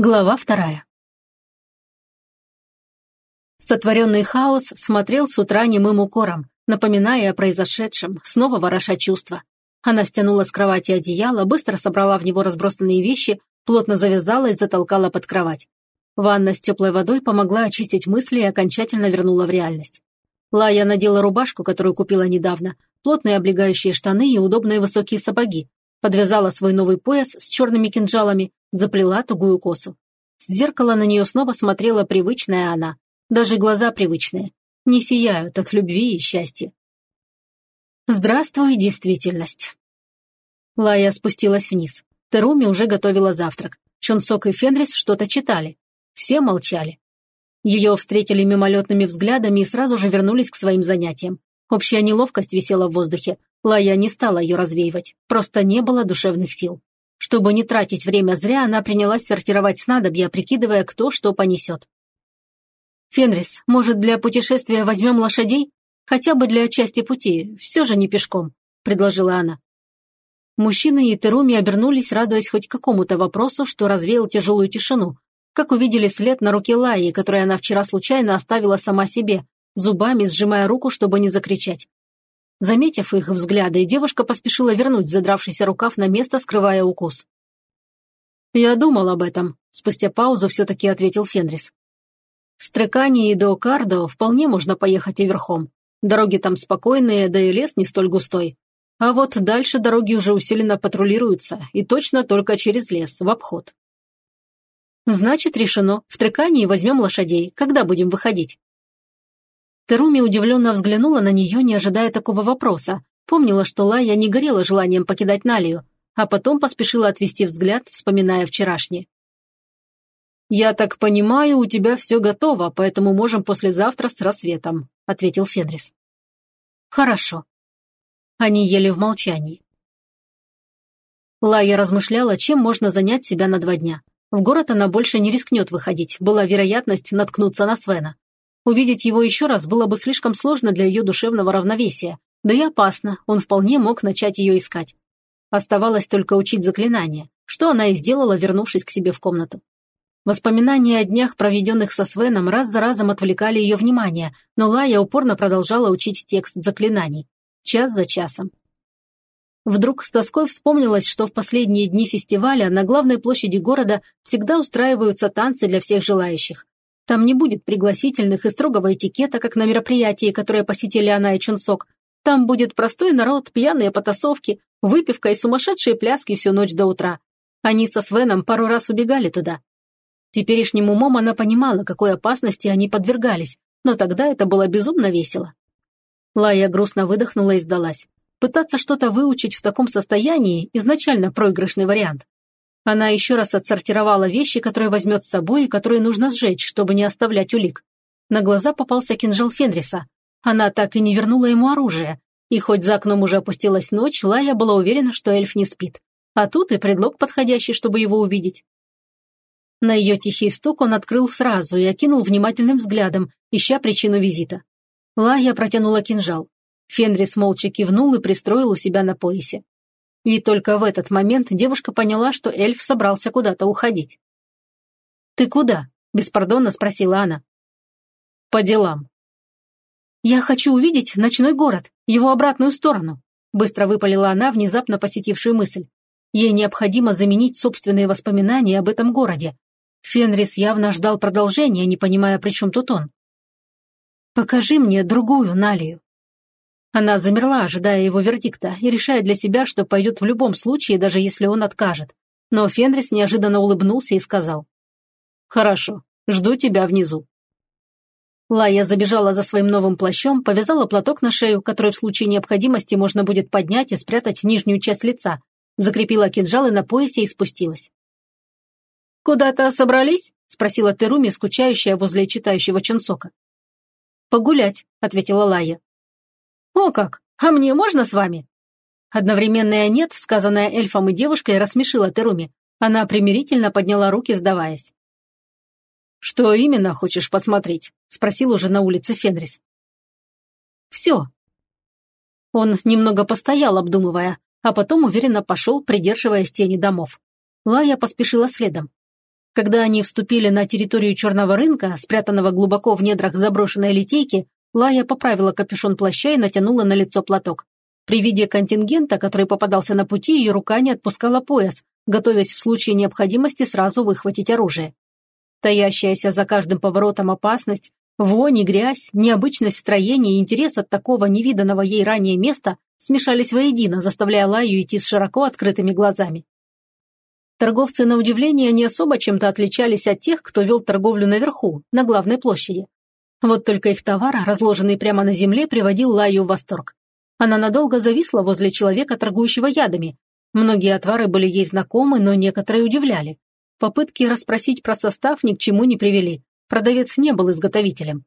Глава вторая. Сотворенный хаос смотрел с утра немым укором, напоминая о произошедшем, снова вороша чувства. Она стянула с кровати одеяло, быстро собрала в него разбросанные вещи, плотно завязала и затолкала под кровать. Ванна с теплой водой помогла очистить мысли и окончательно вернула в реальность. Лая надела рубашку, которую купила недавно, плотные облегающие штаны и удобные высокие сапоги, подвязала свой новый пояс с черными кинжалами, заплела тугую косу. С зеркала на нее снова смотрела привычная она. Даже глаза привычные. Не сияют от любви и счастья. Здравствуй, действительность. Лая спустилась вниз. Теруми уже готовила завтрак. Чунсок и Фенрис что-то читали. Все молчали. Ее встретили мимолетными взглядами и сразу же вернулись к своим занятиям. Общая неловкость висела в воздухе. Лая не стала ее развеивать. Просто не было душевных сил. Чтобы не тратить время зря, она принялась сортировать снадобья, прикидывая, кто что понесет. «Фенрис, может, для путешествия возьмем лошадей? Хотя бы для части пути, все же не пешком», – предложила она. Мужчины и Теруми обернулись, радуясь хоть какому-то вопросу, что развеял тяжелую тишину, как увидели след на руке Лаи, который она вчера случайно оставила сама себе, зубами сжимая руку, чтобы не закричать. Заметив их взгляды, девушка поспешила вернуть задравшийся рукав на место, скрывая укус. «Я думал об этом», – спустя паузу все-таки ответил Фенрис. «С Трекани до Кардо вполне можно поехать и верхом. Дороги там спокойные, да и лес не столь густой. А вот дальше дороги уже усиленно патрулируются, и точно только через лес, в обход». «Значит, решено. В Трекании возьмем лошадей. Когда будем выходить?» Теруми удивленно взглянула на нее, не ожидая такого вопроса. Помнила, что Лая не горела желанием покидать Налию, а потом поспешила отвести взгляд, вспоминая вчерашнее. «Я так понимаю, у тебя все готово, поэтому можем послезавтра с рассветом», – ответил Фенрис. «Хорошо». Они ели в молчании. Лая размышляла, чем можно занять себя на два дня. В город она больше не рискнет выходить, была вероятность наткнуться на Свена. Увидеть его еще раз было бы слишком сложно для ее душевного равновесия, да и опасно, он вполне мог начать ее искать. Оставалось только учить заклинания, что она и сделала, вернувшись к себе в комнату. Воспоминания о днях, проведенных со Свеном, раз за разом отвлекали ее внимание, но Лая упорно продолжала учить текст заклинаний. Час за часом. Вдруг с тоской вспомнилось, что в последние дни фестиваля на главной площади города всегда устраиваются танцы для всех желающих. Там не будет пригласительных и строгого этикета, как на мероприятии, которое посетили она и Чунсок. Там будет простой народ, пьяные потасовки, выпивка и сумасшедшие пляски всю ночь до утра. Они со Свеном пару раз убегали туда. Теперешним умом она понимала, какой опасности они подвергались, но тогда это было безумно весело. Лая грустно выдохнула и сдалась. Пытаться что-то выучить в таком состоянии – изначально проигрышный вариант. Она еще раз отсортировала вещи, которые возьмет с собой и которые нужно сжечь, чтобы не оставлять улик. На глаза попался кинжал Фенриса. Она так и не вернула ему оружие. И хоть за окном уже опустилась ночь, Лая была уверена, что эльф не спит. А тут и предлог подходящий, чтобы его увидеть. На ее тихий стук он открыл сразу и окинул внимательным взглядом, ища причину визита. Лая протянула кинжал. Фенрис молча кивнул и пристроил у себя на поясе. И только в этот момент девушка поняла, что эльф собрался куда-то уходить. «Ты куда?» – беспардонно спросила она. «По делам». «Я хочу увидеть ночной город, его обратную сторону», – быстро выпалила она внезапно посетившую мысль. Ей необходимо заменить собственные воспоминания об этом городе. Фенрис явно ждал продолжения, не понимая, при чем тут он. «Покажи мне другую Налию», она замерла, ожидая его вердикта, и решая для себя, что пойдет в любом случае, даже если он откажет. Но Фенрис неожиданно улыбнулся и сказал. «Хорошо, жду тебя внизу». Лая забежала за своим новым плащом, повязала платок на шею, который в случае необходимости можно будет поднять и спрятать нижнюю часть лица, закрепила кинжалы на поясе и спустилась. «Куда-то собрались?» – спросила Теруми, скучающая возле читающего Чунсока. «Погулять», – ответила Лая. «О как! А мне можно с вами?» Одновременное «нет», сказанное эльфом и девушкой, рассмешило Теруми. Она примирительно подняла руки, сдаваясь. «Что именно хочешь посмотреть?» – спросил уже на улице Фенрис. «Все». Он немного постоял, обдумывая, а потом уверенно пошел, придерживаясь тени домов. Лая поспешила следом. Когда они вступили на территорию черного рынка, спрятанного глубоко в недрах заброшенной литейки, Лая поправила капюшон плаща и натянула на лицо платок. При виде контингента, который попадался на пути, ее рука не отпускала пояс, готовясь в случае необходимости сразу выхватить оружие. Таящаяся за каждым поворотом опасность, вонь и грязь, необычность строения и интерес от такого невиданного ей ранее места смешались воедино, заставляя Лаю идти с широко открытыми глазами. Торговцы, на удивление, не особо чем-то отличались от тех, кто вел торговлю наверху, на главной площади. Вот только их товар, разложенный прямо на земле, приводил Лаю в восторг. Она надолго зависла возле человека, торгующего ядами. Многие отвары были ей знакомы, но некоторые удивляли. Попытки расспросить про состав ни к чему не привели. Продавец не был изготовителем.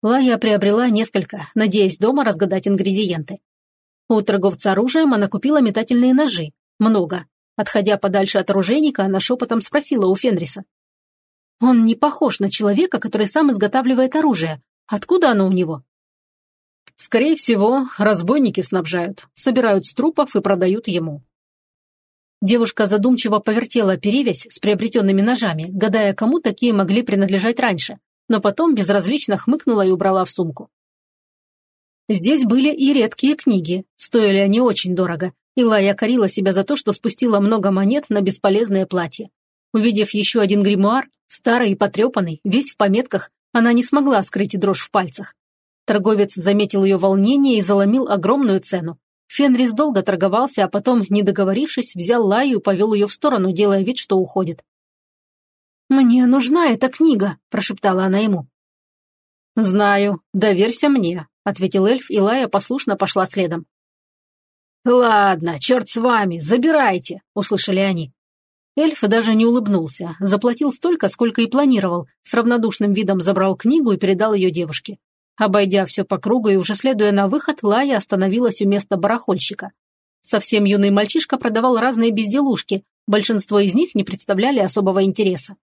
Лая приобрела несколько, надеясь дома разгадать ингредиенты. У торговца оружием она купила метательные ножи. Много. Отходя подальше от оружейника, она шепотом спросила у Фенриса. «Он не похож на человека, который сам изготавливает оружие. Откуда оно у него?» «Скорее всего, разбойники снабжают, собирают с трупов и продают ему». Девушка задумчиво повертела перевязь с приобретенными ножами, гадая, кому такие могли принадлежать раньше, но потом безразлично хмыкнула и убрала в сумку. Здесь были и редкие книги, стоили они очень дорого, и Лая корила себя за то, что спустила много монет на бесполезное платье. Увидев еще один гримуар, старый и потрепанный, весь в пометках, она не смогла скрыть дрожь в пальцах. Торговец заметил ее волнение и заломил огромную цену. Фенрис долго торговался, а потом, не договорившись, взял Лаю и повел ее в сторону, делая вид, что уходит. «Мне нужна эта книга», – прошептала она ему. «Знаю, доверься мне», – ответил эльф, и Лая послушно пошла следом. «Ладно, черт с вами, забирайте», – услышали они. Эльф даже не улыбнулся, заплатил столько, сколько и планировал, с равнодушным видом забрал книгу и передал ее девушке. Обойдя все по кругу и уже следуя на выход, Лая остановилась у места барахольщика. Совсем юный мальчишка продавал разные безделушки, большинство из них не представляли особого интереса.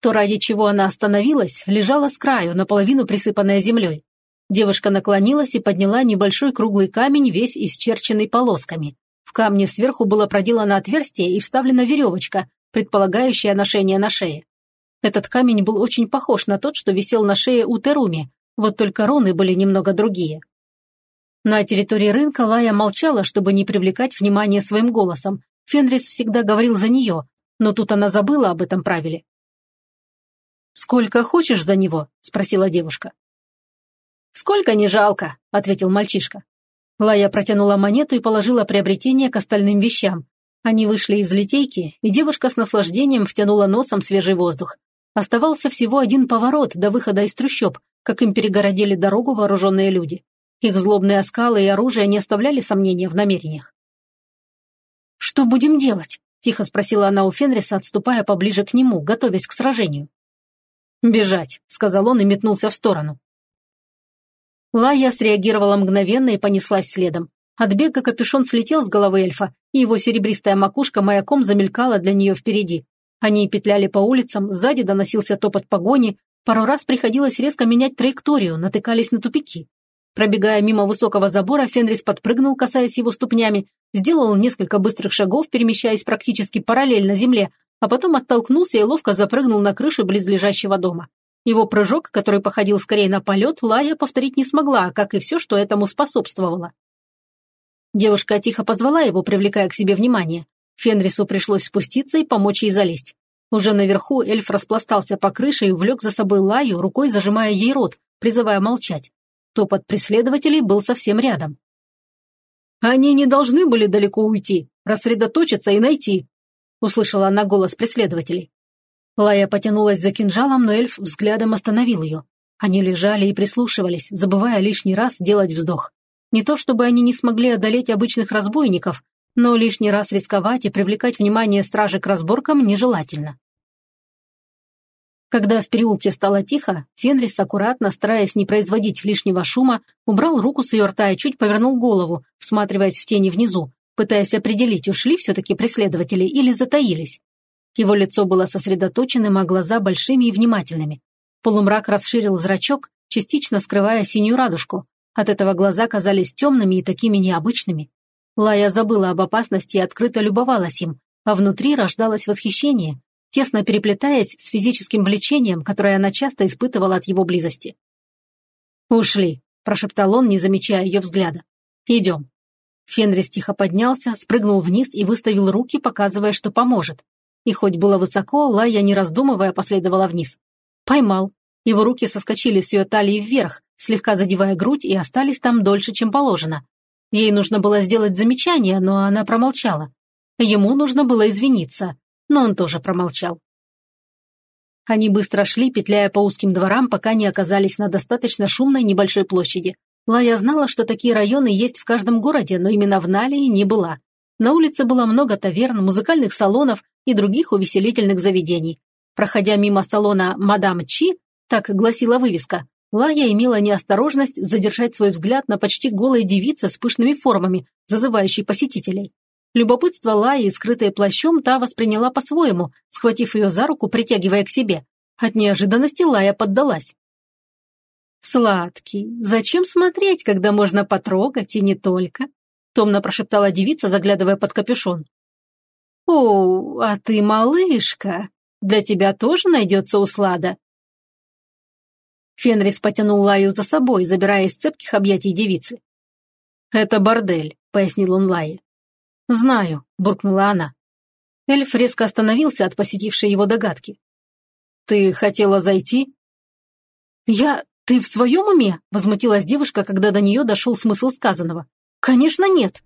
То, ради чего она остановилась, лежало с краю, наполовину присыпанная землей. Девушка наклонилась и подняла небольшой круглый камень, весь исчерченный полосками. В камне сверху было проделано отверстие и вставлена веревочка, предполагающая ношение на шее. Этот камень был очень похож на тот, что висел на шее у Теруми, вот только руны были немного другие. На территории рынка Лая молчала, чтобы не привлекать внимание своим голосом. Фенрис всегда говорил за нее, но тут она забыла об этом правиле. «Сколько хочешь за него?» – спросила девушка. «Сколько не жалко», – ответил мальчишка. Лая протянула монету и положила приобретение к остальным вещам. Они вышли из литейки, и девушка с наслаждением втянула носом свежий воздух. Оставался всего один поворот до выхода из трущоб, как им перегородили дорогу вооруженные люди. Их злобные оскалы и оружие не оставляли сомнения в намерениях. «Что будем делать?» – тихо спросила она у Фенриса, отступая поближе к нему, готовясь к сражению. «Бежать», – сказал он и метнулся в сторону. Лая среагировала мгновенно и понеслась следом. От бега капюшон слетел с головы эльфа, и его серебристая макушка маяком замелькала для нее впереди. Они петляли по улицам, сзади доносился топот погони, Пару раз приходилось резко менять траекторию, натыкались на тупики. Пробегая мимо высокого забора, Фенрис подпрыгнул, касаясь его ступнями, сделал несколько быстрых шагов, перемещаясь практически параллельно земле, а потом оттолкнулся и ловко запрыгнул на крышу близлежащего дома. Его прыжок, который походил скорее на полет, Лая повторить не смогла, как и все, что этому способствовало. Девушка тихо позвала его, привлекая к себе внимание. Фенрису пришлось спуститься и помочь ей залезть. Уже наверху эльф распластался по крыше и увлек за собой Лаю, рукой зажимая ей рот, призывая молчать. Топот преследователей был совсем рядом. «Они не должны были далеко уйти, рассредоточиться и найти», услышала она голос преследователей. Лая потянулась за кинжалом, но эльф взглядом остановил ее. Они лежали и прислушивались, забывая лишний раз делать вздох. Не то чтобы они не смогли одолеть обычных разбойников, но лишний раз рисковать и привлекать внимание стражи к разборкам нежелательно. Когда в переулке стало тихо, Фенрис, аккуратно, стараясь не производить лишнего шума, убрал руку с ее рта и чуть повернул голову, всматриваясь в тени внизу, пытаясь определить, ушли все-таки преследователи или затаились. Его лицо было сосредоточенным, а глаза большими и внимательными. Полумрак расширил зрачок, частично скрывая синюю радужку. От этого глаза казались темными и такими необычными. Лая забыла об опасности и открыто любовалась им, а внутри рождалось восхищение. тесно переплетаясь с физическим влечением, которое она часто испытывала от его близости. «Ушли», – прошептал он, не замечая ее взгляда. «Идем». Фенрис тихо поднялся, спрыгнул вниз и выставил руки, показывая, что поможет. И хоть было высоко, Лая, не раздумывая, последовала вниз. Поймал. Его руки соскочили с ее талии вверх, слегка задевая грудь, и остались там дольше, чем положено. Ей нужно было сделать замечание, но она промолчала. Ему нужно было извиниться, но он тоже промолчал. Они быстро шли, петляя по узким дворам, пока не оказались на достаточно шумной небольшой площади. Лая знала, что такие районы есть в каждом городе, но именно в Налии не была. На улице было много таверн, музыкальных салонов и других увеселительных заведений. Проходя мимо салона «Мадам Чи», так гласила вывеска, Лая имела неосторожность задержать свой взгляд на почти голой девице с пышными формами, зазывающей посетителей. Любопытство Лаи, скрытое плащом, та восприняла по-своему, схватив ее за руку, притягивая к себе. От неожиданности Лая поддалась. «Сладкий, зачем смотреть, когда можно потрогать и не только?» томно прошептала девица, заглядывая под капюшон. «О, а ты малышка! Для тебя тоже найдется услада!» Фенрис потянул Лаю за собой, забирая из цепких объятий девицы. «Это бордель», — пояснил он Лае. «Знаю», — буркнула она. Эльф резко остановился от посетившей его догадки. «Ты хотела зайти?» «Я... Ты в своем уме?» – возмутилась девушка, когда до нее дошел смысл сказанного. «Конечно нет!»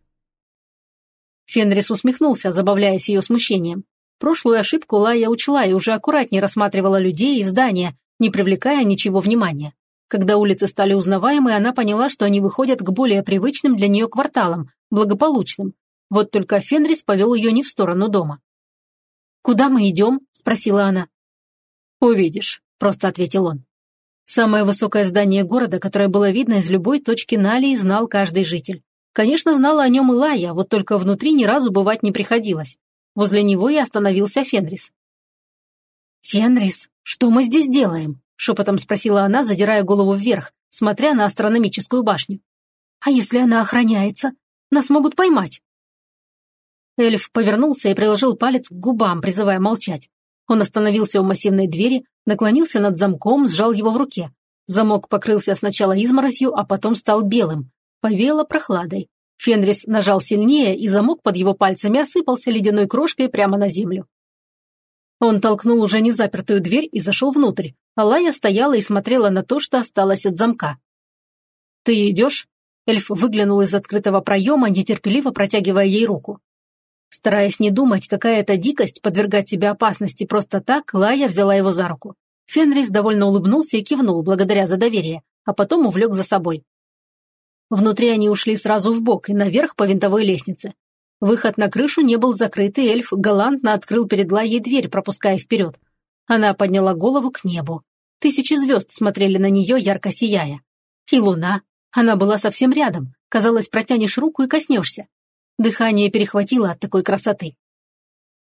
Фенрис усмехнулся, забавляясь ее смущением. Прошлую ошибку Лая учла и уже аккуратнее рассматривала людей и здания, не привлекая ничего внимания. Когда улицы стали узнаваемы, она поняла, что они выходят к более привычным для нее кварталам, благополучным. Вот только Фенрис повел ее не в сторону дома. «Куда мы идем?» – спросила она. «Увидишь», – просто ответил он. Самое высокое здание города, которое было видно из любой точки Налии, знал каждый житель. Конечно, знала о нем и Лая, вот только внутри ни разу бывать не приходилось. Возле него и остановился Фенрис. «Фенрис, что мы здесь делаем?» – шепотом спросила она, задирая голову вверх, смотря на астрономическую башню. «А если она охраняется? Нас могут поймать». Эльф повернулся и приложил палец к губам, призывая молчать. Он остановился у массивной двери, наклонился над замком, сжал его в руке. Замок покрылся сначала изморозью, а потом стал белым. Повело прохладой. Фенрис нажал сильнее, и замок под его пальцами осыпался ледяной крошкой прямо на землю. Он толкнул уже незапертую дверь и зашел внутрь, а Лая стояла и смотрела на то, что осталось от замка. «Ты идешь?» Эльф выглянул из открытого проема, нетерпеливо протягивая ей руку. Стараясь не думать, какая это дикость подвергать себя опасности просто так, Лая взяла его за руку. Фенрис довольно улыбнулся и кивнул, благодаря за доверие, а потом увлек за собой. Внутри они ушли сразу в бок и наверх по винтовой лестнице. Выход на крышу не был закрыт, и эльф галантно открыл перед Лайей дверь, пропуская вперед. Она подняла голову к небу. Тысячи звезд смотрели на нее, ярко сияя. И луна. Она была совсем рядом. Казалось, протянешь руку и коснешься. Дыхание перехватило от такой красоты.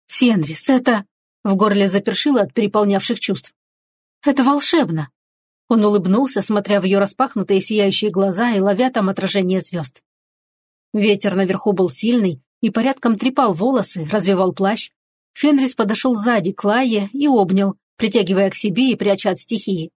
«Фенрис, это...» В горле запершило от переполнявших чувств. «Это волшебно!» Он улыбнулся, смотря в ее распахнутые сияющие глаза и ловя там отражение звезд. Ветер наверху был сильный и порядком трепал волосы, развивал плащ. Фенрис подошел сзади к Лае и обнял, притягивая к себе и пряча от стихии.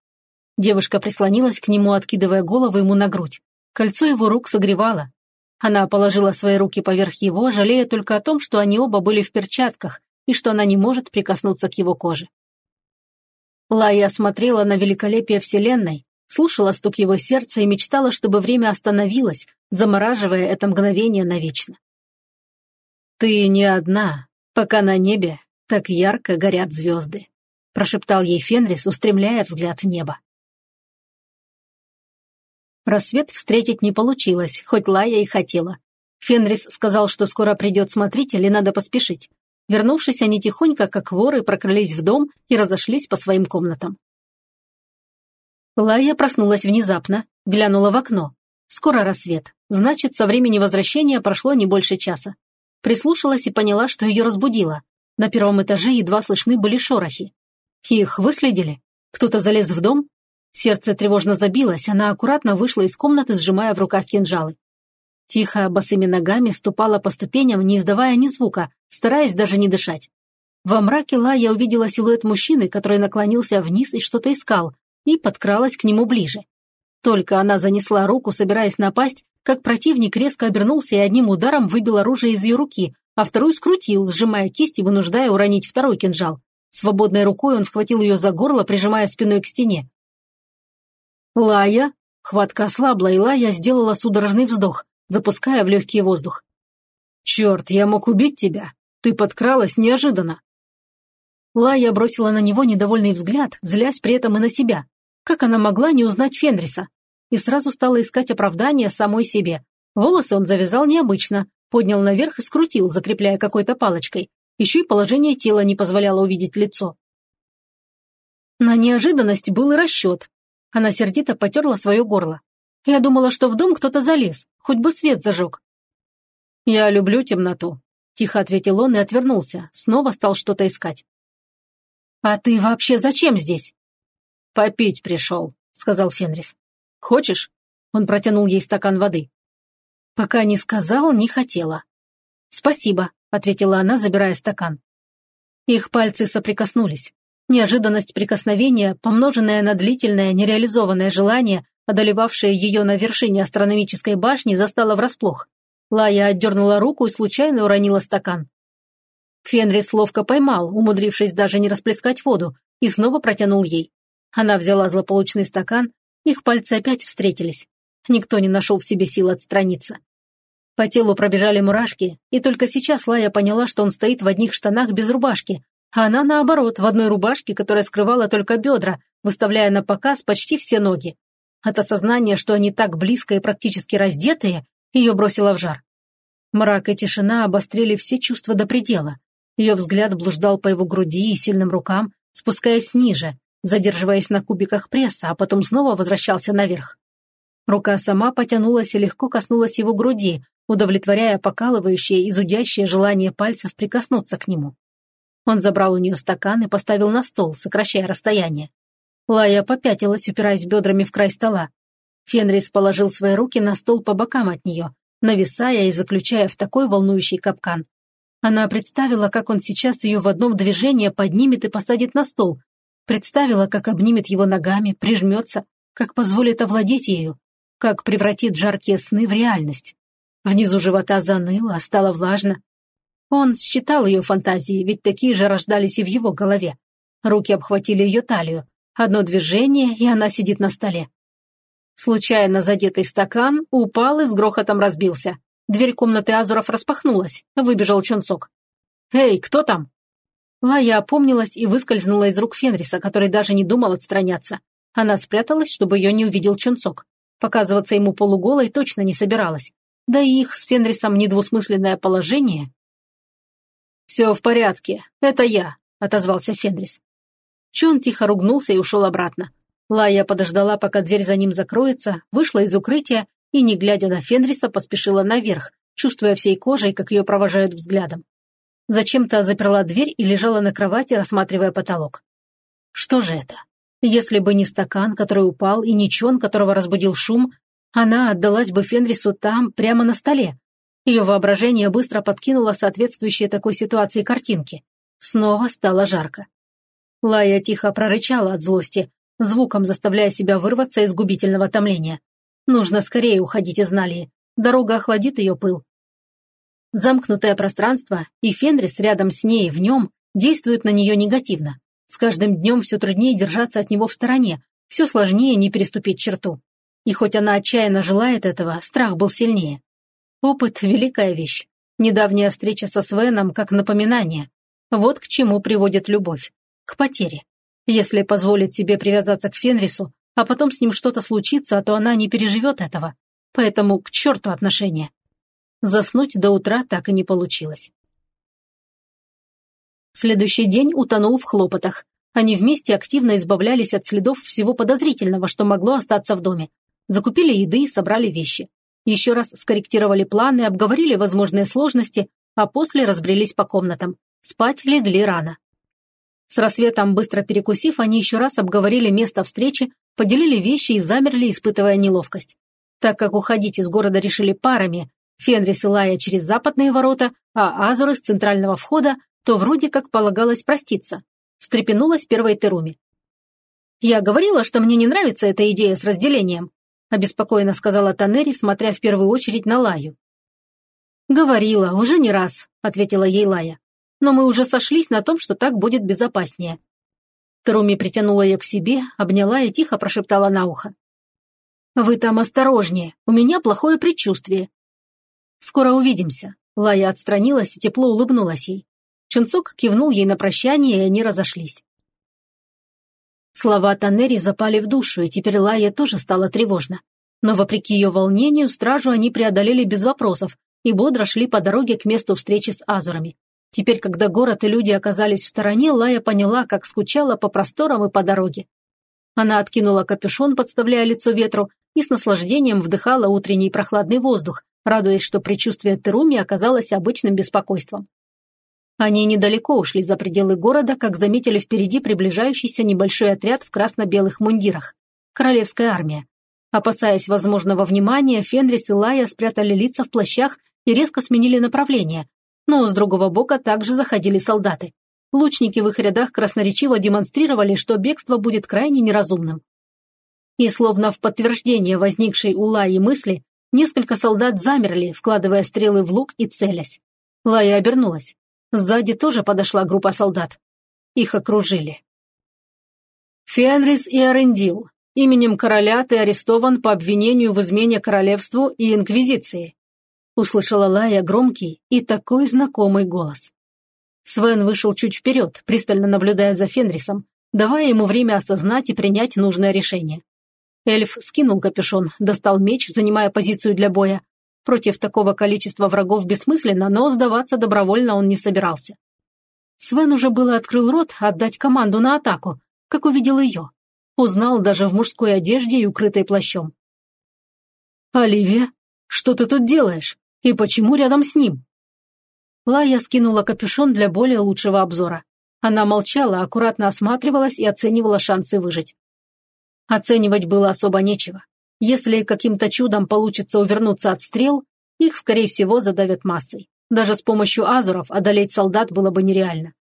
Девушка прислонилась к нему, откидывая голову ему на грудь. Кольцо его рук согревало. Она положила свои руки поверх его, жалея только о том, что они оба были в перчатках и что она не может прикоснуться к его коже. Лая смотрела на великолепие Вселенной, слушала стук его сердца и мечтала, чтобы время остановилось, замораживая это мгновение навечно. «Ты не одна, пока на небе так ярко горят звезды», прошептал ей Фенрис, устремляя взгляд в небо. Рассвет встретить не получилось, хоть Лая и хотела. Фенрис сказал, что скоро придет смотритель и надо поспешить. Вернувшись, они тихонько, как воры, прокрылись в дом и разошлись по своим комнатам. Лая проснулась внезапно, глянула в окно. Скоро рассвет, значит, со времени возвращения прошло не больше часа. Прислушалась и поняла, что ее разбудило. На первом этаже едва слышны были шорохи. Их выследили? Кто-то залез в дом? Сердце тревожно забилось, она аккуратно вышла из комнаты, сжимая в руках кинжалы. Тихо, босыми ногами ступала по ступеням, не издавая ни звука, стараясь даже не дышать. Во мраке Лая увидела силуэт мужчины, который наклонился вниз и что-то искал, и подкралась к нему ближе. Только она занесла руку, собираясь напасть, как противник резко обернулся и одним ударом выбил оружие из ее руки, а вторую скрутил, сжимая кисть и вынуждая уронить второй кинжал. Свободной рукой он схватил ее за горло, прижимая спиной к стене. «Лая!» Хватка ослабла, и Лая сделала судорожный вздох, запуская в легкий воздух. «Черт, я мог убить тебя! Ты подкралась неожиданно!» Лая бросила на него недовольный взгляд, злясь при этом и на себя. Как она могла не узнать Фенриса? И сразу стала искать оправдание самой себе. Волосы он завязал необычно, поднял наверх и скрутил, закрепляя какой-то палочкой. Еще и положение тела не позволяло увидеть лицо. На неожиданность был и расчет. Она сердито потерла свое горло. Я думала, что в дом кто-то залез, хоть бы свет зажег. «Я люблю темноту», – тихо ответил он и отвернулся, снова стал что-то искать. «А ты вообще зачем здесь?» «Попить пришел», – сказал Фенрис. «Хочешь?» – он протянул ей стакан воды. Пока не сказал, не хотела. «Спасибо», – ответила она, забирая стакан. Их пальцы соприкоснулись. Неожиданность прикосновения, помноженная на длительное, нереализованное желание, одолевавшее ее на вершине астрономической башни, застала врасплох. Лая отдернула руку и случайно уронила стакан. Фенрис ловко поймал, умудрившись даже не расплескать воду, и снова протянул ей. Она взяла злополучный стакан, их пальцы опять встретились. Никто не нашел в себе сил отстраниться. По телу пробежали мурашки, и только сейчас Лая поняла, что он стоит в одних штанах без рубашки, а она, наоборот, в одной рубашке, которая скрывала только бедра, выставляя на показ почти все ноги. От осознания, что они так близко и практически раздетые, ее бросило в жар. Мрак и тишина обострили все чувства до предела. Ее взгляд блуждал по его груди и сильным рукам, спускаясь ниже, задерживаясь на кубиках пресса, а потом снова возвращался наверх. Рука сама потянулась и легко коснулась его груди, удовлетворяя покалывающее и зудящее желание пальцев прикоснуться к нему. Он забрал у нее стакан и поставил на стол, сокращая расстояние. Лая попятилась, упираясь бедрами в край стола. Фенрис положил свои руки на стол по бокам от нее, нависая и заключая в такой волнующий капкан. Она представила, как он сейчас ее в одном движении поднимет и посадит на стол, Представила, как обнимет его ногами, прижмется, как позволит овладеть ею, как превратит жаркие сны в реальность. Внизу живота заныло, стало влажно. Он считал ее фантазии, ведь такие же рождались и в его голове. Руки обхватили ее талию. Одно движение, и она сидит на столе. Случайно задетый стакан упал и с грохотом разбился. Дверь комнаты Азуров распахнулась. Выбежал Чунцок. «Эй, кто там?» Лая опомнилась и выскользнула из рук Фенриса, который даже не думал отстраняться. Она спряталась, чтобы ее не увидел Чунцок. Показываться ему полуголой точно не собиралась. Да и их с Фенрисом недвусмысленное положение. «Все в порядке, это я», — отозвался Фенрис. Чун тихо ругнулся и ушел обратно. Лая подождала, пока дверь за ним закроется, вышла из укрытия и, не глядя на Фенриса, поспешила наверх, чувствуя всей кожей, как ее провожают взглядом. Зачем-то заперла дверь и лежала на кровати, рассматривая потолок. Что же это? Если бы не стакан, который упал, и не чон, которого разбудил шум, она отдалась бы Фенрису там, прямо на столе. Ее воображение быстро подкинуло соответствующие такой ситуации картинки. Снова стало жарко. Лая тихо прорычала от злости, звуком заставляя себя вырваться из губительного томления. Нужно скорее уходить из Налии. Дорога охладит ее пыл, Замкнутое пространство и Фенрис рядом с ней в нем действуют на нее негативно. С каждым днем все труднее держаться от него в стороне, все сложнее не переступить черту. И хоть она отчаянно желает этого, страх был сильнее. Опыт – великая вещь. Недавняя встреча со Свеном как напоминание. Вот к чему приводит любовь. К потере. Если позволит себе привязаться к Фенрису, а потом с ним что-то случится, то она не переживет этого. Поэтому к черту отношения. Заснуть до утра так и не получилось. Следующий день утонул в хлопотах. Они вместе активно избавлялись от следов всего подозрительного, что могло остаться в доме. Закупили еды и собрали вещи. Еще раз скорректировали планы, обговорили возможные сложности, а после разбрелись по комнатам. Спать легли рано. С рассветом, быстро перекусив, они еще раз обговорили место встречи, поделили вещи и замерли, испытывая неловкость. Так как уходить из города решили парами, Фенрис и Лая через западные ворота, а Азур из центрального входа, то вроде как полагалось проститься. Встрепенулась первой Теруми. «Я говорила, что мне не нравится эта идея с разделением», обеспокоенно сказала Танери, смотря в первую очередь на Лаю. «Говорила, уже не раз», — ответила ей Лая. «Но мы уже сошлись на том, что так будет безопаснее». Теруми притянула ее к себе, обняла и тихо прошептала на ухо. «Вы там осторожнее, у меня плохое предчувствие». «Скоро увидимся», — Лая отстранилась и тепло улыбнулась ей. Чунцок кивнул ей на прощание, и они разошлись. Слова Танери запали в душу, и теперь Лае тоже стало тревожно. Но вопреки ее волнению, стражу они преодолели без вопросов и бодро шли по дороге к месту встречи с Азурами. Теперь, когда город и люди оказались в стороне, Лая поняла, как скучала по просторам и по дороге. Она откинула капюшон, подставляя лицо ветру, и с наслаждением вдыхала утренний прохладный воздух, радуясь, что предчувствие Теруми оказалось обычным беспокойством. Они недалеко ушли за пределы города, как заметили впереди приближающийся небольшой отряд в красно-белых мундирах. Королевская армия. Опасаясь возможного внимания, Фенрис и Лая спрятали лица в плащах и резко сменили направление. Но с другого бока также заходили солдаты. Лучники в их рядах красноречиво демонстрировали, что бегство будет крайне неразумным. И словно в подтверждение возникшей у Лаи мысли, несколько солдат замерли, вкладывая стрелы в лук и целясь. Лая обернулась. Сзади тоже подошла группа солдат. Их окружили. Фенрис и Арендил. Именем короля ты арестован по обвинению в измене королевству и инквизиции. Услышала Лая громкий и такой знакомый голос. Свен вышел чуть вперед, пристально наблюдая за Фенрисом, давая ему время осознать и принять нужное решение. Эльф скинул капюшон, достал меч, занимая позицию для боя, Против такого количества врагов бессмысленно, но сдаваться добровольно он не собирался. Свен уже было открыл рот отдать команду на атаку, как увидел ее. Узнал даже в мужской одежде и укрытой плащом. «Оливия, что ты тут делаешь? И почему рядом с ним?» Лая скинула капюшон для более лучшего обзора. Она молчала, аккуратно осматривалась и оценивала шансы выжить. Оценивать было особо нечего. Если каким-то чудом получится увернуться от стрел, их, скорее всего, задавят массой. Даже с помощью азуров одолеть солдат было бы нереально.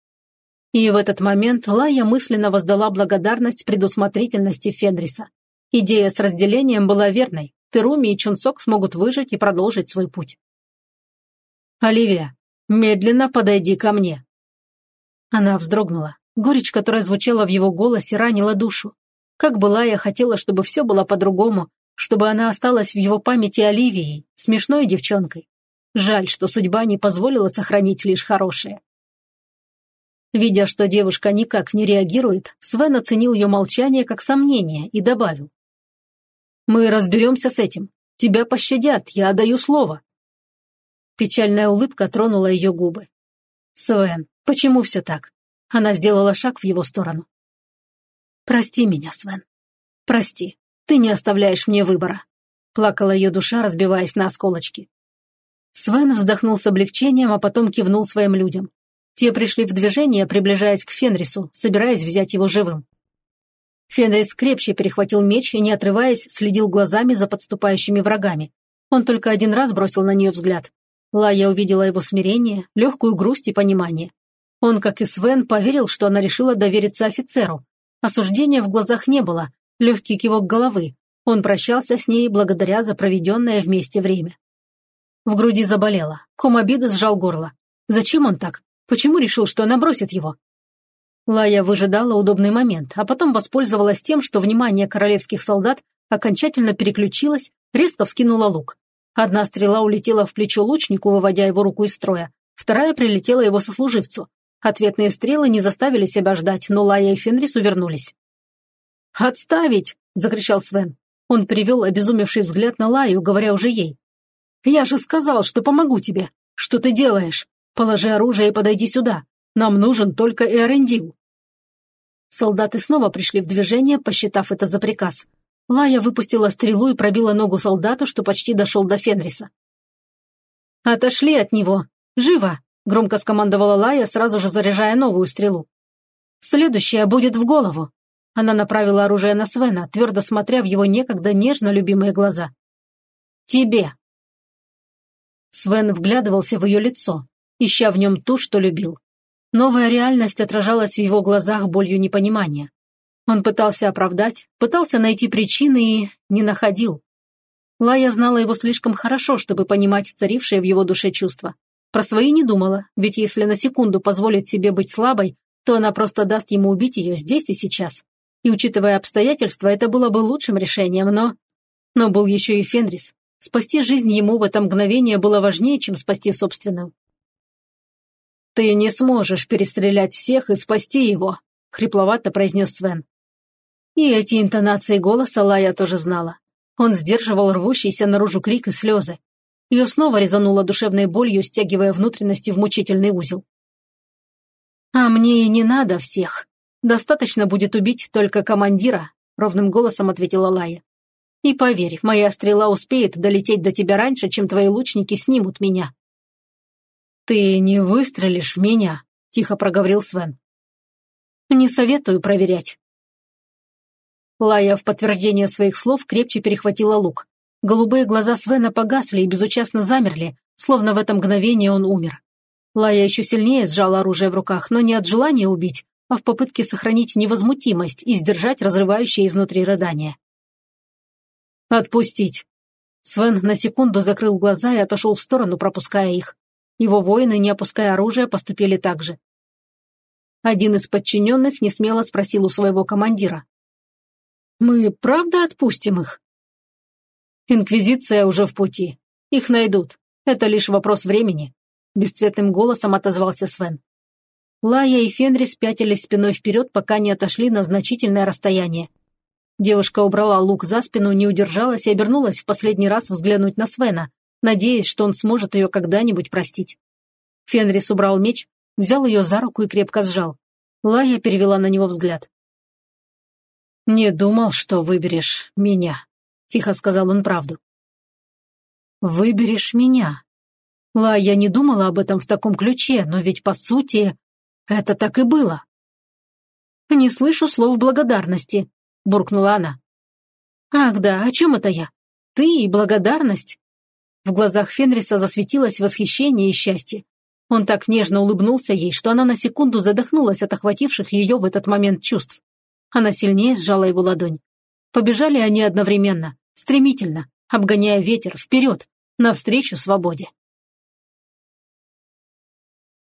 И в этот момент Лая мысленно воздала благодарность предусмотрительности Фенриса. Идея с разделением была верной. Теруми и Чунцок смогут выжить и продолжить свой путь. «Оливия, медленно подойди ко мне». Она вздрогнула. Горечь, которая звучала в его голосе, ранила душу. Как была я хотела, чтобы все было по-другому, чтобы она осталась в его памяти Оливией, смешной девчонкой. Жаль, что судьба не позволила сохранить лишь хорошее. Видя, что девушка никак не реагирует, Свен оценил ее молчание как сомнение и добавил. «Мы разберемся с этим. Тебя пощадят, я отдаю слово». Печальная улыбка тронула ее губы. «Свен, почему все так?» Она сделала шаг в его сторону. «Прости меня, Свен. Прости. Ты не оставляешь мне выбора», – плакала ее душа, разбиваясь на осколочки. Свен вздохнул с облегчением, а потом кивнул своим людям. Те пришли в движение, приближаясь к Фенрису, собираясь взять его живым. Фенрис крепче перехватил меч и, не отрываясь, следил глазами за подступающими врагами. Он только один раз бросил на нее взгляд. Лая увидела его смирение, легкую грусть и понимание. Он, как и Свен, поверил, что она решила довериться офицеру. Осуждения в глазах не было, Легкий кивок головы. Он прощался с ней благодаря за проведенное вместе время. В груди заболело. Ком обиды сжал горло. Зачем он так? Почему решил, что она бросит его? Лая выжидала удобный момент, а потом воспользовалась тем, что внимание королевских солдат окончательно переключилось, резко вскинула лук. Одна стрела улетела в плечо лучнику, выводя его руку из строя, вторая прилетела его сослуживцу. Ответные стрелы не заставили себя ждать, но Лая и Фенрис увернулись. «Отставить!» – закричал Свен. Он перевел обезумевший взгляд на Лаю, говоря уже ей. «Я же сказал, что помогу тебе. Что ты делаешь? Положи оружие и подойди сюда. Нам нужен только Эрендил». Солдаты снова пришли в движение, посчитав это за приказ. Лая выпустила стрелу и пробила ногу солдату, что почти дошел до Фенриса. «Отошли от него! Живо!» – громко скомандовала Лая, сразу же заряжая новую стрелу. «Следующая будет в голову!» Она направила оружие на Свена, твердо смотря в его некогда нежно любимые глаза. «Тебе!» Свен вглядывался в ее лицо, ища в нем ту, что любил. Новая реальность отражалась в его глазах болью непонимания. Он пытался оправдать, пытался найти причины и не находил. Лая знала его слишком хорошо, чтобы понимать царившее в его душе чувства. Про свои не думала, ведь если на секунду позволить себе быть слабой, то она просто даст ему убить ее здесь и сейчас. И учитывая обстоятельства, это было бы лучшим решением, но... Но был еще и Фенрис. Спасти жизнь ему в это мгновение было важнее, чем спасти собственную. «Ты не сможешь перестрелять всех и спасти его», — хрипловато произнес Свен. И эти интонации голоса Лая тоже знала. Он сдерживал рвущийся наружу крик и слезы. Ее снова резануло душевной болью, стягивая внутренности в мучительный узел. «А мне и не надо всех. Достаточно будет убить только командира», — ровным голосом ответила Лая. «И поверь, моя стрела успеет долететь до тебя раньше, чем твои лучники снимут меня». «Ты не выстрелишь в меня», – тихо проговорил Свен. «Не советую проверять». Лая в подтверждение своих слов крепче перехватила лук. Голубые глаза Свена погасли и безучастно замерли, словно в это мгновение он умер. Лая еще сильнее сжала оружие в руках, но не от желания убить, а в попытке сохранить невозмутимость и сдержать разрывающее изнутри рыдание. «Отпустить!» Свен на секунду закрыл глаза и отошел в сторону, пропуская их. Его воины, не опуская оружия, поступили так же. Один из подчиненных несмело спросил у своего командира. «Мы правда отпустим их?» «Инквизиция уже в пути. Их найдут. Это лишь вопрос времени», – бесцветным голосом отозвался Свен. Лая и Фенрис пятились спиной вперед, пока не отошли на значительное расстояние. Девушка убрала лук за спину, не удержалась и обернулась в последний раз взглянуть на Свена, надеясь, что он сможет ее когда-нибудь простить. Фенрис убрал меч, взял ее за руку и крепко сжал. Лая перевела на него взгляд. «Не думал, что выберешь меня», — тихо сказал он правду. «Выберешь меня». Лая не думала об этом в таком ключе, но ведь, по сути, это так и было. «Не слышу слов благодарности», — буркнула она. «Ах да, о чем это я? Ты и благодарность? В глазах Фенриса засветилось восхищение и счастье. Он так нежно улыбнулся ей, что она на секунду задохнулась от охвативших ее в этот момент чувств. Она сильнее сжала его ладонь. Побежали они одновременно, стремительно, обгоняя ветер, вперед, навстречу свободе.